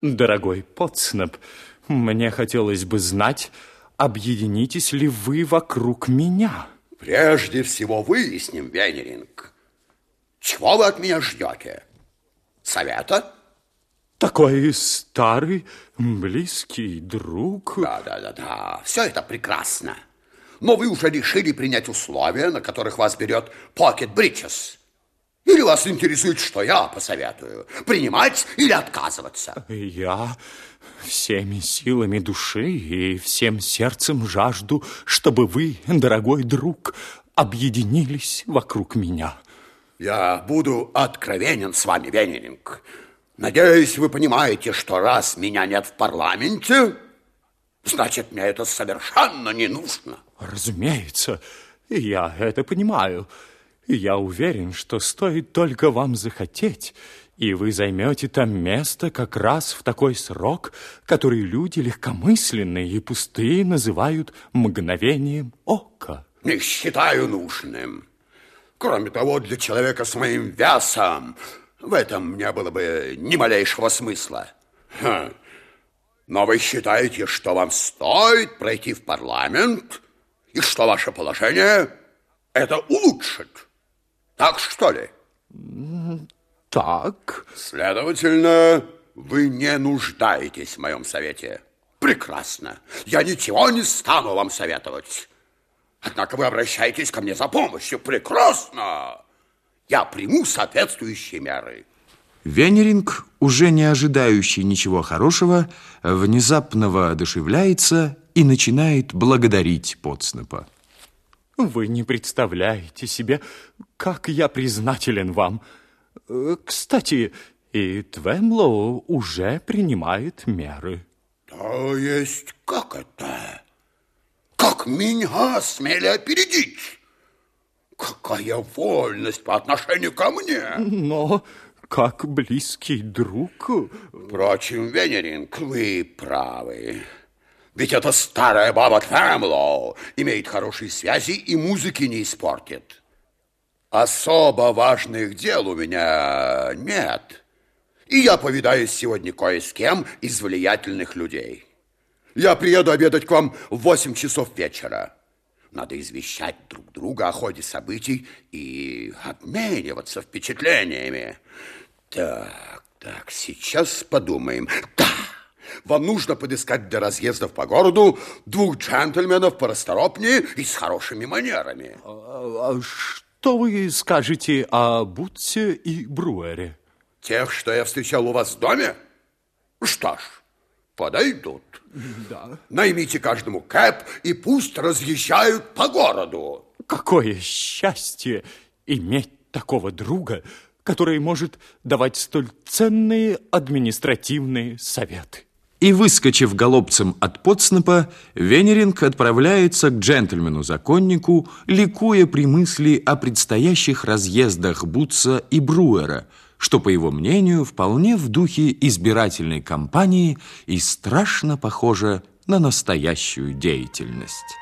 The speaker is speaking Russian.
Дорогой Потснеп, мне хотелось бы знать, объединитесь ли вы вокруг меня? Прежде всего выясним, Венеринг, чего вы от меня ждете? Совета? Такой старый, близкий друг. Да, да, да, да, все это прекрасно. Но вы уже решили принять условия, на которых вас берет Pocket Britches. Или вас интересует, что я посоветую? Принимать или отказываться? Я всеми силами души и всем сердцем жажду, чтобы вы, дорогой друг, объединились вокруг меня. Я буду откровенен с вами, Венеринг. Надеюсь, вы понимаете, что раз меня нет в парламенте, значит, мне это совершенно не нужно. Разумеется, я это понимаю. Я уверен, что стоит только вам захотеть, и вы займете там место как раз в такой срок, который люди легкомысленные и пустые называют мгновением ока. Не считаю нужным. Кроме того, для человека с моим весом в этом не было бы ни малейшего смысла. Ха. Но вы считаете, что вам стоит пройти в парламент, и что ваше положение это улучшит? Так что ли? Так. Следовательно, вы не нуждаетесь в моем совете. Прекрасно. Я ничего не стану вам советовать. Однако вы обращаетесь ко мне за помощью. Прекрасно я приму соответствующие меры. Венеринг, уже не ожидающий ничего хорошего, внезапно воодушевляется и начинает благодарить Потснепа. Вы не представляете себе, как я признателен вам. Кстати, и Твемлоу уже принимает меры. То есть как это? Как меня смели опередить? Какая вольность по отношению ко мне! Но как близкий друг... Впрочем, Венеринг, вы правы. Ведь эта старая баба Тэмлоу имеет хорошие связи и музыки не испортит. Особо важных дел у меня нет. И я повидаюсь сегодня кое с кем из влиятельных людей. Я приеду обедать к вам в 8 часов вечера. Надо извещать друг друга о ходе событий и обмениваться впечатлениями. Так, так, сейчас подумаем. Вам нужно подыскать для разъездов по городу двух джентльменов порасторопнее и с хорошими манерами. А, а что вы скажете о Бутсе и Бруэре? Тех, что я встречал у вас в доме? Что ж, подойдут. Да. Наймите каждому кэп и пусть разъезжают по городу. Какое счастье иметь такого друга, который может давать столь ценные административные советы. И, выскочив голубцем от подснапа, Венеринг отправляется к джентльмену-законнику, ликуя при мысли о предстоящих разъездах Бутса и Бруера – что, по его мнению, вполне в духе избирательной кампании и страшно похоже на настоящую деятельность.